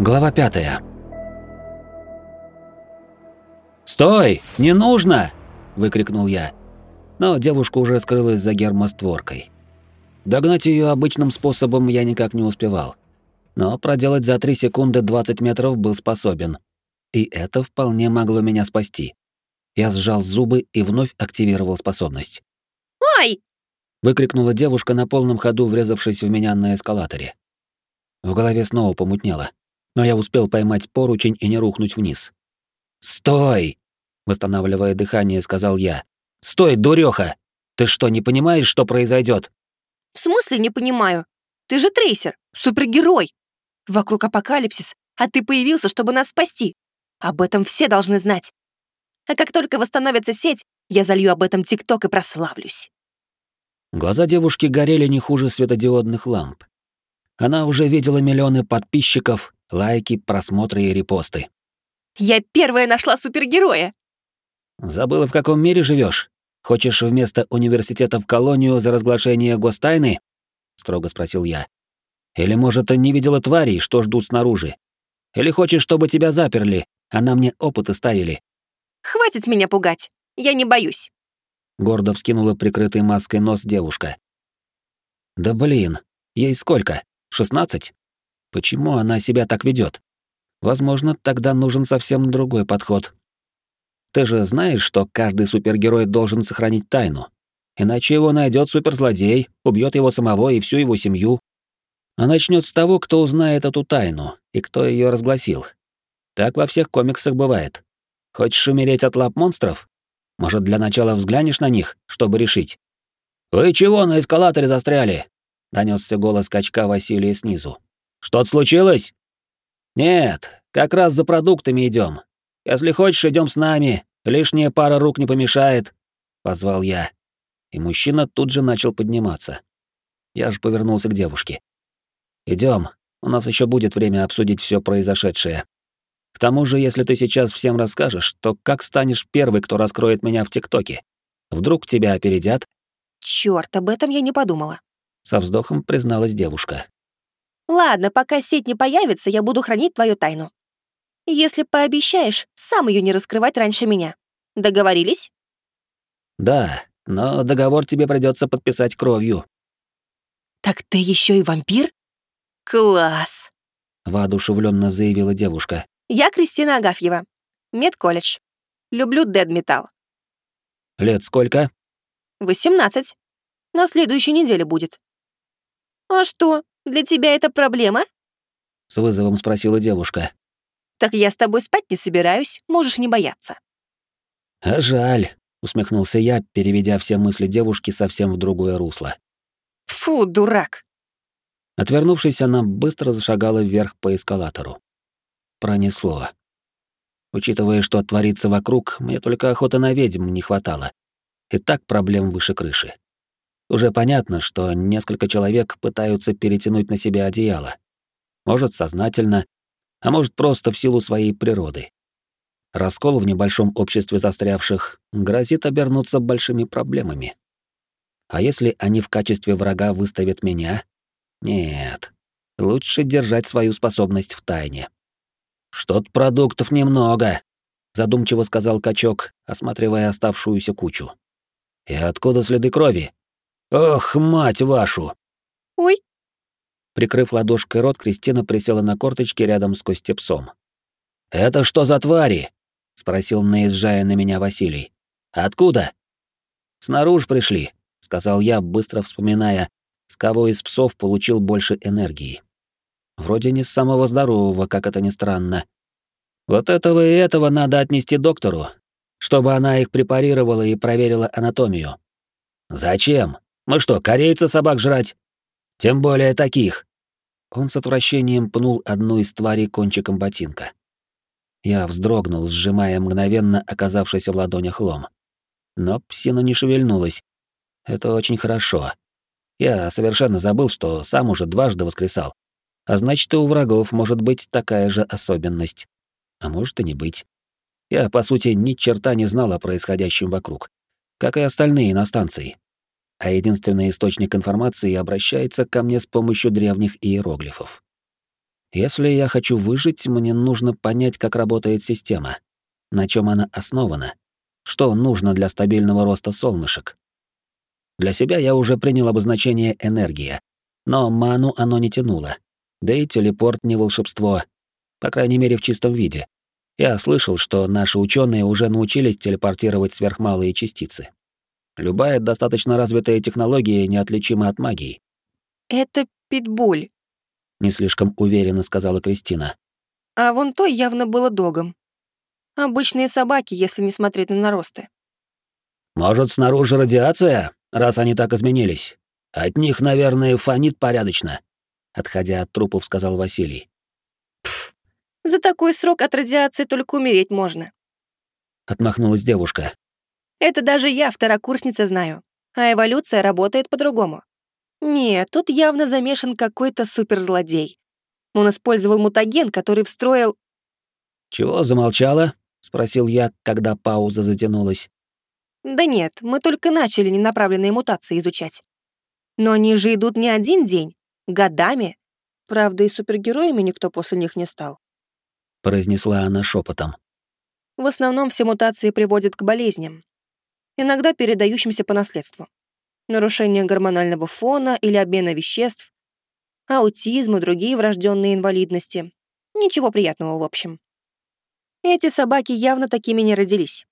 Глава пятая. «Стой! Не нужно!» — выкрикнул я. Но девушка уже скрылась за гермостворкой. Догнать ее обычным способом я никак не успевал. Но проделать за 3 секунды 20 метров был способен. И это вполне могло меня спасти. Я сжал зубы и вновь активировал способность. «Ай!» — выкрикнула девушка на полном ходу, врезавшись в меня на эскалаторе. В голове снова помутнело но я успел поймать поручень и не рухнуть вниз. «Стой!» — восстанавливая дыхание, сказал я. «Стой, дурёха! Ты что, не понимаешь, что произойдет? «В смысле не понимаю? Ты же трейсер, супергерой! Вокруг апокалипсис, а ты появился, чтобы нас спасти. Об этом все должны знать. А как только восстановится сеть, я залью об этом ТикТок и прославлюсь». Глаза девушки горели не хуже светодиодных ламп. Она уже видела миллионы подписчиков, лайки, просмотры и репосты. «Я первая нашла супергероя!» «Забыла, в каком мире живешь? Хочешь вместо университета в колонию за разглашение гостайны?» — строго спросил я. «Или, может, не видела тварей, что ждут снаружи? Или хочешь, чтобы тебя заперли, а на мне опыты ставили?» «Хватит меня пугать, я не боюсь!» Гордо вскинула прикрытой маской нос девушка. «Да блин, ей сколько? Шестнадцать? Почему она себя так ведет? Возможно, тогда нужен совсем другой подход. Ты же знаешь, что каждый супергерой должен сохранить тайну. Иначе его найдет суперзлодей, убьет его самого и всю его семью. А начнет с того, кто узнает эту тайну и кто ее разгласил. Так во всех комиксах бывает. Хочешь умереть от лап монстров? Может, для начала взглянешь на них, чтобы решить? «Вы чего на эскалаторе застряли?» — донесся голос качка Василия снизу. Что-то случилось? Нет, как раз за продуктами идем. Если хочешь, идем с нами. Лишняя пара рук не помешает, позвал я. И мужчина тут же начал подниматься. Я же повернулся к девушке. Идем, у нас еще будет время обсудить все произошедшее. К тому же, если ты сейчас всем расскажешь, то как станешь первый, кто раскроет меня в ТикТоке? Вдруг тебя опередят? Черт, об этом я не подумала. Со вздохом призналась девушка. Ладно, пока сеть не появится, я буду хранить твою тайну. Если пообещаешь, сам ее не раскрывать раньше меня. Договорились? Да, но договор тебе придется подписать кровью. Так ты еще и вампир? Класс! Воодушевленно заявила девушка. Я Кристина Агафьева. Медколледж. Люблю дед-металл. Лет сколько? Восемнадцать. На следующей неделе будет. А что, для тебя это проблема?» С вызовом спросила девушка. «Так я с тобой спать не собираюсь, можешь не бояться». «А жаль», — усмехнулся я, переведя все мысли девушки совсем в другое русло. «Фу, дурак!» Отвернувшись, она быстро зашагала вверх по эскалатору. Пронесло. Учитывая, что творится вокруг, мне только охоты на ведьм не хватало. И так проблем выше крыши. Уже понятно, что несколько человек пытаются перетянуть на себя одеяло. Может, сознательно, а может, просто в силу своей природы. Раскол в небольшом обществе застрявших грозит обернуться большими проблемами. А если они в качестве врага выставят меня? Нет. Лучше держать свою способность в тайне. Что-то продуктов немного, задумчиво сказал качок, осматривая оставшуюся кучу. И откуда следы крови? «Ох, мать вашу!» «Ой!» Прикрыв ладошкой рот, Кристина присела на корточки рядом с Костепсом. «Это что за твари?» — спросил, наезжая на меня Василий. «Откуда?» «Снаружи пришли», — сказал я, быстро вспоминая, с кого из псов получил больше энергии. Вроде не с самого здорового, как это ни странно. Вот этого и этого надо отнести доктору, чтобы она их препарировала и проверила анатомию. «Зачем?» Мы что, корейцы собак жрать? Тем более таких. Он с отвращением пнул одну из тварей кончиком ботинка. Я вздрогнул, сжимая мгновенно оказавшийся в ладонях лом. Но псина не шевельнулась. Это очень хорошо. Я совершенно забыл, что сам уже дважды воскресал. А значит, и у врагов может быть такая же особенность. А может и не быть. Я, по сути, ни черта не знал о происходящем вокруг. Как и остальные на станции а единственный источник информации обращается ко мне с помощью древних иероглифов. Если я хочу выжить, мне нужно понять, как работает система, на чем она основана, что нужно для стабильного роста солнышек. Для себя я уже принял обозначение «энергия», но ману оно не тянуло. Да и телепорт не волшебство, по крайней мере в чистом виде. Я слышал, что наши ученые уже научились телепортировать сверхмалые частицы. Любая достаточно развитая технология неотличима от магии. Это питбуль, не слишком уверенно сказала Кристина. А вон то явно было догом. Обычные собаки, если не смотреть на наросты. Может, снаружи радиация, раз они так изменились? От них, наверное, фонит порядочно, отходя от трупов, сказал Василий. Пф, за такой срок от радиации только умереть можно. Отмахнулась девушка. Это даже я, второкурсница, знаю. А эволюция работает по-другому. Нет, тут явно замешан какой-то суперзлодей. Он использовал мутаген, который встроил... «Чего замолчала?» — спросил я, когда пауза затянулась. «Да нет, мы только начали ненаправленные мутации изучать. Но они же идут не один день, годами. Правда, и супергероями никто после них не стал», — произнесла она шепотом. «В основном все мутации приводят к болезням, иногда передающимся по наследству нарушение гормонального фона или обмена веществ, аутизм и другие врожденные инвалидности. Ничего приятного, в общем. Эти собаки явно такими не родились.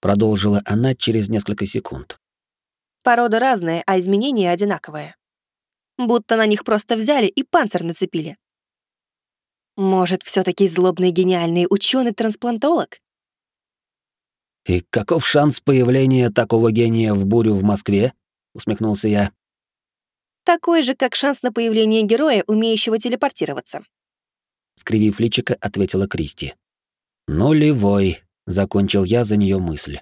Продолжила она через несколько секунд. Порода разная, а изменения одинаковые. Будто на них просто взяли и панцирь нацепили. Может, все таки злобный гениальный ученый-трансплантолог? И каков шанс появления такого гения в бурю в Москве? усмехнулся я. Такой же, как шанс на появление героя, умеющего телепортироваться. Скривив личико, ответила Кристи. Нулевой, закончил я за нее мысль.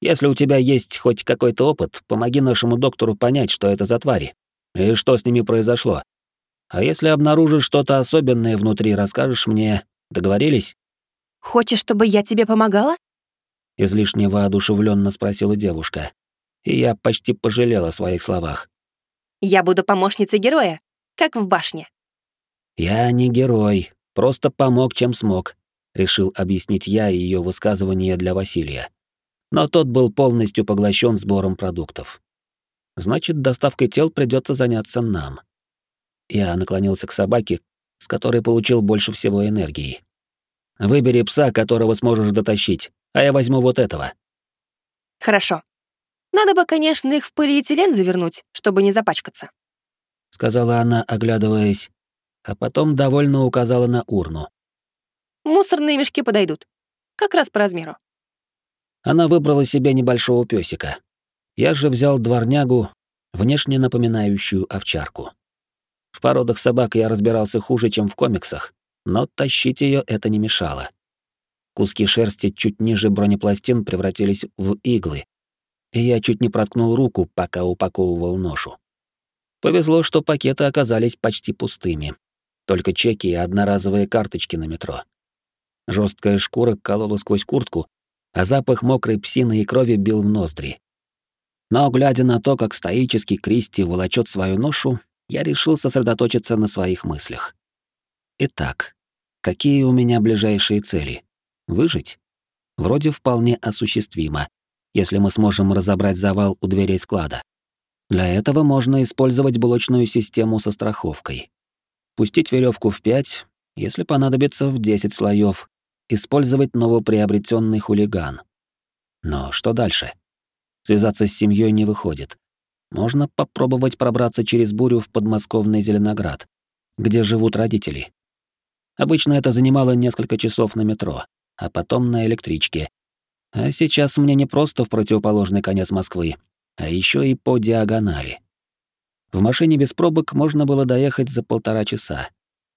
Если у тебя есть хоть какой-то опыт, помоги нашему доктору понять, что это за твари и что с ними произошло. А если обнаружишь что-то особенное внутри, расскажешь мне. Договорились? Хочешь, чтобы я тебе помогала? Излишне воодушевленно спросила девушка и я почти пожалел о своих словах. «Я буду помощницей героя, как в башне». «Я не герой, просто помог, чем смог», — решил объяснить я ее высказывание для Василия. Но тот был полностью поглощен сбором продуктов. Значит, доставкой тел придется заняться нам. Я наклонился к собаке, с которой получил больше всего энергии. Выбери пса, которого сможешь дотащить, а я возьму вот этого. Хорошо. Надо бы, конечно, их в полиэтилен завернуть, чтобы не запачкаться. Сказала она, оглядываясь, а потом довольно указала на урну. Мусорные мешки подойдут. Как раз по размеру. Она выбрала себе небольшого песика. Я же взял дворнягу, внешне напоминающую овчарку. В породах собак я разбирался хуже, чем в комиксах, но тащить ее это не мешало. Куски шерсти чуть ниже бронепластин превратились в иглы, и я чуть не проткнул руку, пока упаковывал ношу. Повезло, что пакеты оказались почти пустыми. Только чеки и одноразовые карточки на метро. Жесткая шкура колола сквозь куртку, а запах мокрой псины и крови бил в ноздри. Но, глядя на то, как стоически Кристи волочет свою ношу, я решил сосредоточиться на своих мыслях. Итак, какие у меня ближайшие цели? Выжить? Вроде вполне осуществимо, если мы сможем разобрать завал у дверей склада. Для этого можно использовать блочную систему со страховкой. Пустить веревку в 5, если понадобится в 10 слоев, использовать новоприобретенный хулиган. Но что дальше? Связаться с семьей не выходит. Можно попробовать пробраться через бурю в подмосковный Зеленоград, где живут родители. Обычно это занимало несколько часов на метро, а потом на электричке, а сейчас мне не просто в противоположный конец Москвы, а еще и по диагонали. В машине без пробок можно было доехать за полтора часа.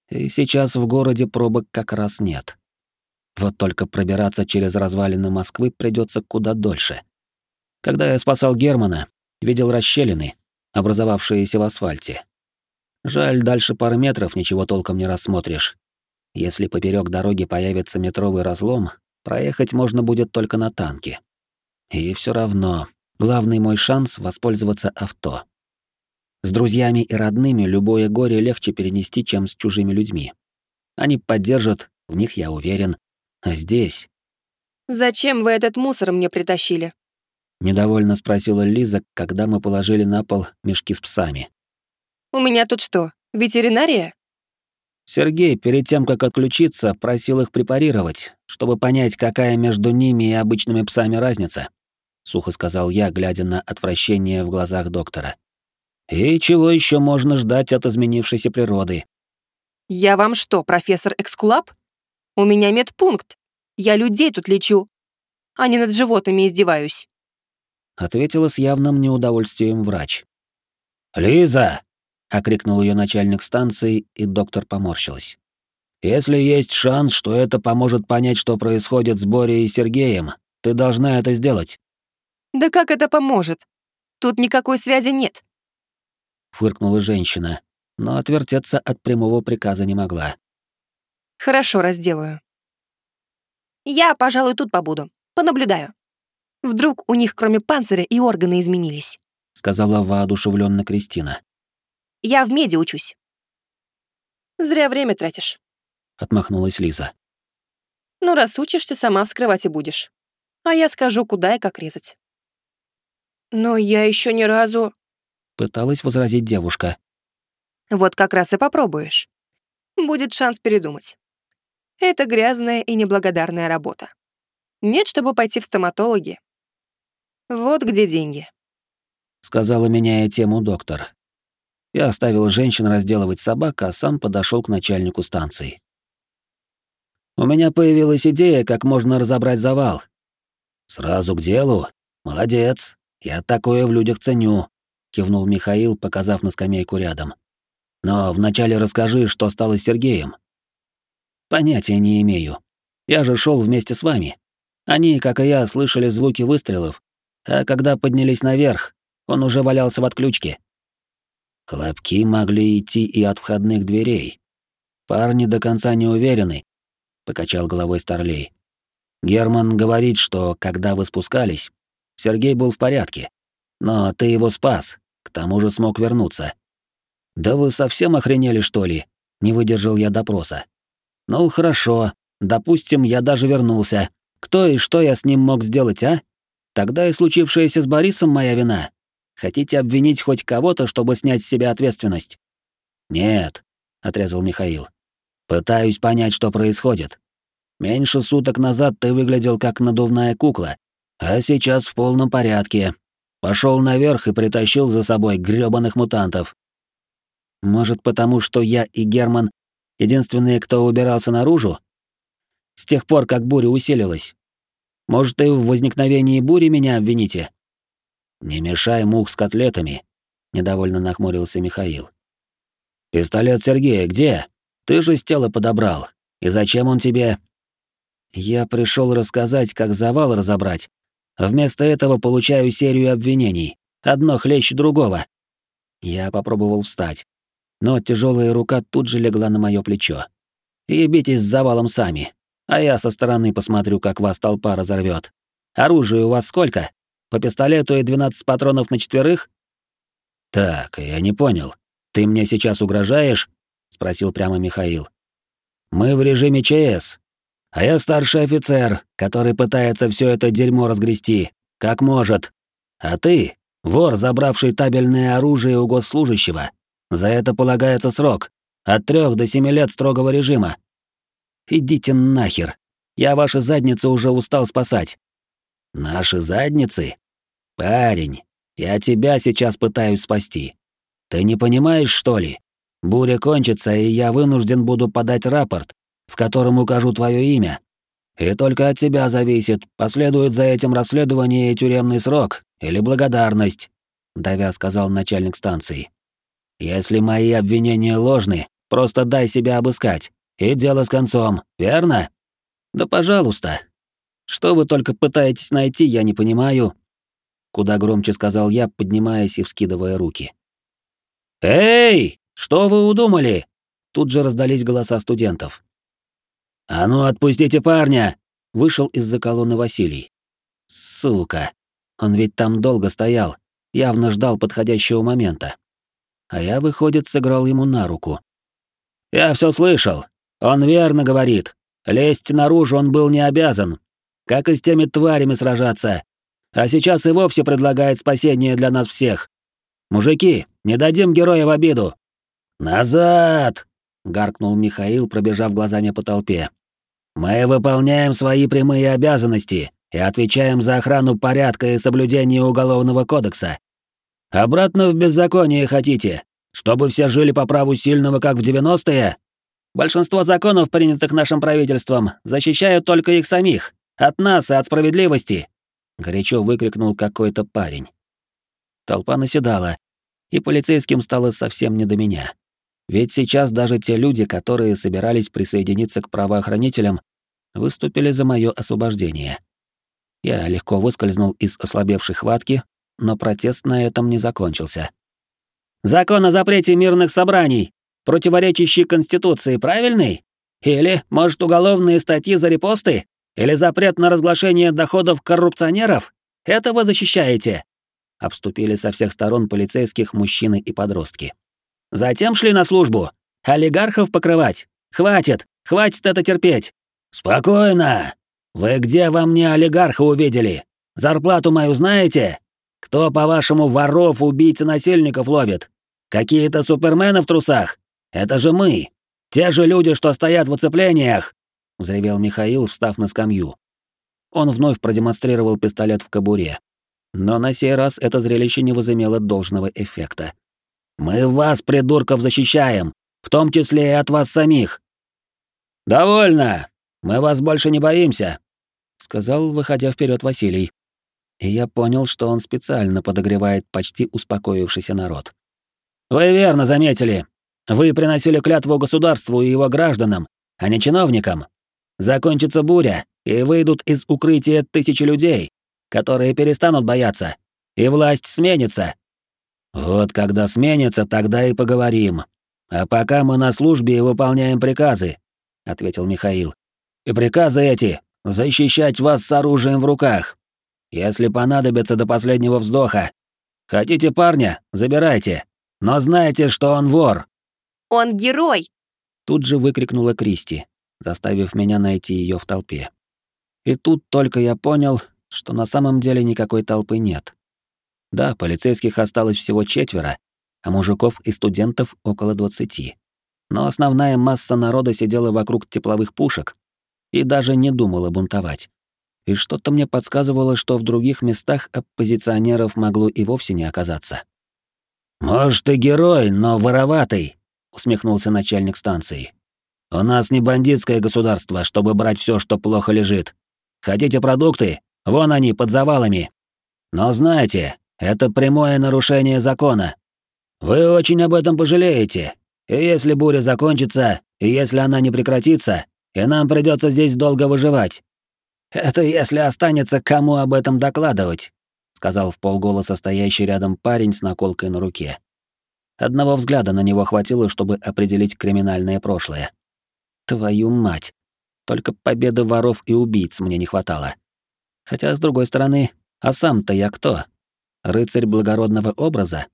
И сейчас в городе пробок как раз нет. Вот только пробираться через развалины Москвы придется куда дольше. Когда я спасал Германа, видел расщелины, образовавшиеся в асфальте. Жаль, дальше пары метров ничего толком не рассмотришь. Если поперек дороги появится метровый разлом, Проехать можно будет только на танке. И все равно, главный мой шанс — воспользоваться авто. С друзьями и родными любое горе легче перенести, чем с чужими людьми. Они поддержат, в них я уверен. А здесь... «Зачем вы этот мусор мне притащили?» Недовольно спросила Лиза, когда мы положили на пол мешки с псами. «У меня тут что, ветеринария?» Сергей, перед тем, как отключиться, просил их препарировать, чтобы понять, какая между ними и обычными псами разница, сухо сказал я, глядя на отвращение в глазах доктора. И чего еще можно ждать от изменившейся природы? Я вам что, профессор Экскулап? У меня медпункт. Я людей тут лечу, а не над животными издеваюсь. Ответила с явным неудовольствием врач. Лиза, — окрикнул ее начальник станции, и доктор поморщилась. «Если есть шанс, что это поможет понять, что происходит с Борей и Сергеем, ты должна это сделать». «Да как это поможет? Тут никакой связи нет», — фыркнула женщина, но отвертеться от прямого приказа не могла. «Хорошо, разделаю. Я, пожалуй, тут побуду, понаблюдаю. Вдруг у них кроме панциря и органы изменились», — сказала воодушевленно Кристина. Я в меди учусь. Зря время тратишь. Отмахнулась Лиза. Ну, раз учишься, сама вскрывать и будешь. А я скажу, куда и как резать. Но я еще ни разу... Пыталась возразить девушка. Вот как раз и попробуешь. Будет шанс передумать. Это грязная и неблагодарная работа. Нет, чтобы пойти в стоматологи. Вот где деньги. Сказала, меняя тему доктор. Я оставил женщин разделывать собак, а сам подошел к начальнику станции. У меня появилась идея, как можно разобрать завал. Сразу к делу. Молодец. Я такое в людях ценю, кивнул Михаил, показав на скамейку рядом. Но вначале расскажи, что стало с Сергеем. Понятия не имею. Я же шел вместе с вами. Они, как и я, слышали звуки выстрелов, а когда поднялись наверх, он уже валялся в отключке. Хлопки могли идти и от входных дверей. Парни до конца не уверены, покачал головой Старлей. Герман говорит, что когда вы спускались, Сергей был в порядке. Но ты его спас, к тому же смог вернуться. Да вы совсем охренели, что ли? Не выдержал я допроса. Ну хорошо, допустим, я даже вернулся. Кто и что я с ним мог сделать, а? Тогда и случившееся с Борисом моя вина. Хотите обвинить хоть кого-то, чтобы снять с себя ответственность? Нет, отрезал Михаил. Пытаюсь понять, что происходит. Меньше суток назад ты выглядел как надувная кукла, а сейчас в полном порядке. Пошел наверх и притащил за собой грёбаных мутантов. Может, потому что я и Герман единственные, кто убирался наружу? С тех пор, как буря усилилась. Может, и в возникновении бури меня обвините? «Не мешай мух с котлетами», — недовольно нахмурился Михаил. «Пистолет Сергея где? Ты же с тела подобрал. И зачем он тебе?» «Я пришел рассказать, как завал разобрать. Вместо этого получаю серию обвинений. Одно хлеще другого». Я попробовал встать, но тяжелая рука тут же легла на мое плечо. «Ебитесь с завалом сами, а я со стороны посмотрю, как вас толпа разорвет. Оружия у вас сколько?» По пистолету и 12 патронов на четверых? Так, я не понял. Ты мне сейчас угрожаешь? спросил прямо Михаил. Мы в режиме ЧС. А я старший офицер, который пытается все это дерьмо разгрести, как может. А ты вор, забравший табельное оружие у госслужащего. За это полагается срок от трех до семи лет строгого режима. Идите нахер. Я ваши задницы уже устал спасать. Наши задницы? Парень, я тебя сейчас пытаюсь спасти. Ты не понимаешь, что ли? Буря кончится, и я вынужден буду подать рапорт, в котором укажу твое имя. И только от тебя зависит, последует за этим расследование и тюремный срок или благодарность, давя сказал начальник станции. Если мои обвинения ложны, просто дай себя обыскать, и дело с концом, верно? Да пожалуйста, что вы только пытаетесь найти, я не понимаю. Куда громче сказал я, поднимаясь и вскидывая руки. Эй, что вы удумали? Тут же раздались голоса студентов. А ну отпустите парня! Вышел из-за колонны Василий. Сука, он ведь там долго стоял, явно ждал подходящего момента. а я, выходит, сыграл ему на руку. «Я все слышал. Он верно говорит. Лезть наружу он был не обязан. Как и с теми тварями сражаться. А сейчас и вовсе предлагает спасение для нас всех. Мужики, не дадим героя в обиду». «Назад!» — гаркнул Михаил, пробежав глазами по толпе. «Мы выполняем свои прямые обязанности и отвечаем за охрану порядка и соблюдение Уголовного кодекса. Обратно в беззаконие хотите? Чтобы все жили по праву сильного, как в 90-е? Большинство законов, принятых нашим правительством, защищают только их самих, от нас и от справедливости!» — горячо выкрикнул какой-то парень. Толпа наседала, и полицейским стало совсем не до меня. Ведь сейчас даже те люди, которые собирались присоединиться к правоохранителям, выступили за мое освобождение. Я легко выскользнул из ослабевшей хватки, но протест на этом не закончился. «Закон о запрете мирных собраний, противоречащий Конституции, правильный? Или, может, уголовные статьи за репосты? Или запрет на разглашение доходов коррупционеров? Это вы защищаете?» Обступили со всех сторон полицейских мужчины и подростки. Затем шли на службу. Олигархов покрывать. Хватит, хватит это терпеть. Спокойно. Вы где во мне олигарха увидели? Зарплату мою знаете? Кто, по-вашему, воров, убийц и насильников ловит? Какие-то супермены в трусах? Это же мы. Те же люди, что стоят в оцеплениях!» — взревел Михаил, встав на скамью. Он вновь продемонстрировал пистолет в кобуре. Но на сей раз это зрелище не возымело должного эффекта. «Мы вас, придурков, защищаем, в том числе и от вас самих!» «Довольно! Мы вас больше не боимся!» — сказал, выходя вперед Василий и я понял, что он специально подогревает почти успокоившийся народ. «Вы верно заметили. Вы приносили клятву государству и его гражданам, а не чиновникам. Закончится буря, и выйдут из укрытия тысячи людей, которые перестанут бояться, и власть сменится. Вот когда сменится, тогда и поговорим. А пока мы на службе и выполняем приказы», — ответил Михаил. «И приказы эти — защищать вас с оружием в руках, если понадобится до последнего вздоха. Хотите парня? Забирайте. Но знайте, что он вор. Он герой. Тут же выкрикнула Кристи, заставив меня найти ее в толпе. И тут только я понял, что на самом деле никакой толпы нет. Да, полицейских осталось всего четверо, а мужиков и студентов около двадцати. Но основная масса народа сидела вокруг тепловых пушек и даже не думала бунтовать и что-то мне подсказывало, что в других местах оппозиционеров могло и вовсе не оказаться. «Может, и герой, но вороватый», — усмехнулся начальник станции. «У нас не бандитское государство, чтобы брать все, что плохо лежит. Хотите продукты? Вон они, под завалами. Но знаете, это прямое нарушение закона. Вы очень об этом пожалеете. И если буря закончится, и если она не прекратится, и нам придется здесь долго выживать, «Это если останется кому об этом докладывать», — сказал в полголоса стоящий рядом парень с наколкой на руке. Одного взгляда на него хватило, чтобы определить криминальное прошлое. Твою мать. Только победы воров и убийц мне не хватало. Хотя, с другой стороны, а сам-то я кто? Рыцарь благородного образа?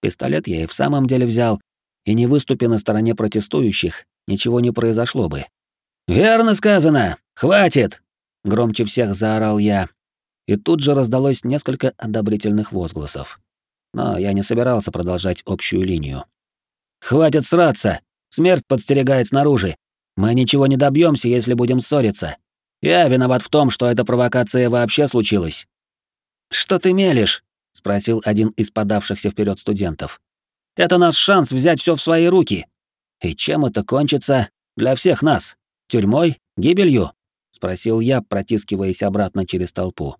Пистолет я и в самом деле взял, и не выступи на стороне протестующих, ничего не произошло бы. «Верно сказано! Хватит!» Громче всех заорал я, и тут же раздалось несколько одобрительных возгласов. Но я не собирался продолжать общую линию. «Хватит сраться! Смерть подстерегает снаружи! Мы ничего не добьемся, если будем ссориться. Я виноват в том, что эта провокация вообще случилась». «Что ты мелешь?» — спросил один из подавшихся вперед студентов. «Это наш шанс взять все в свои руки. И чем это кончится для всех нас? Тюрьмой? Гибелью? спросил я, протискиваясь обратно через толпу.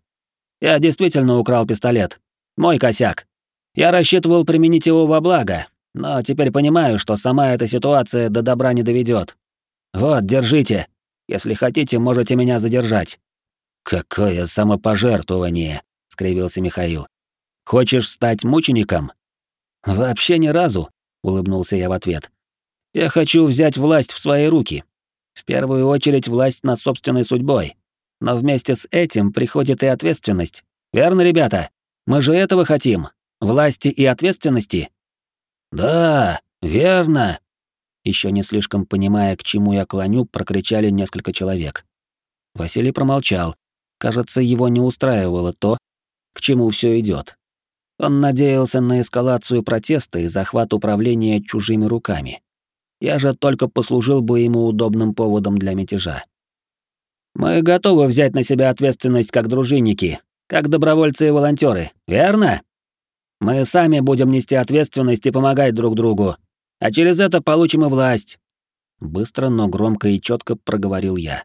Я действительно украл пистолет. Мой косяк. Я рассчитывал применить его во благо, но теперь понимаю, что сама эта ситуация до добра не доведет. Вот, держите. Если хотите, можете меня задержать. Какое самопожертвование, скривился Михаил. Хочешь стать мучеником? Вообще ни разу, улыбнулся я в ответ. Я хочу взять власть в свои руки. В первую очередь власть над собственной судьбой. Но вместе с этим приходит и ответственность. Верно, ребята? Мы же этого хотим. Власти и ответственности. Да, верно. Еще не слишком понимая, к чему я клоню, прокричали несколько человек. Василий промолчал. Кажется, его не устраивало то, к чему все идет. Он надеялся на эскалацию протеста и захват управления чужими руками. Я же только послужил бы ему удобным поводом для мятежа. Мы готовы взять на себя ответственность как дружинники, как добровольцы и волонтеры, верно? Мы сами будем нести ответственность и помогать друг другу, а через это получим и власть. Быстро, но громко и четко проговорил я.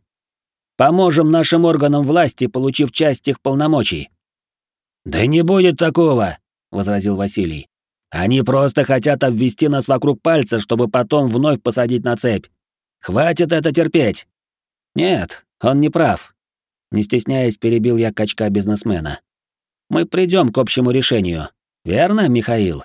Поможем нашим органам власти, получив часть их полномочий. Да не будет такого, возразил Василий. Они просто хотят обвести нас вокруг пальца, чтобы потом вновь посадить на цепь. Хватит это терпеть. Нет, он не прав. Не стесняясь, перебил я качка бизнесмена. Мы придем к общему решению. Верно, Михаил?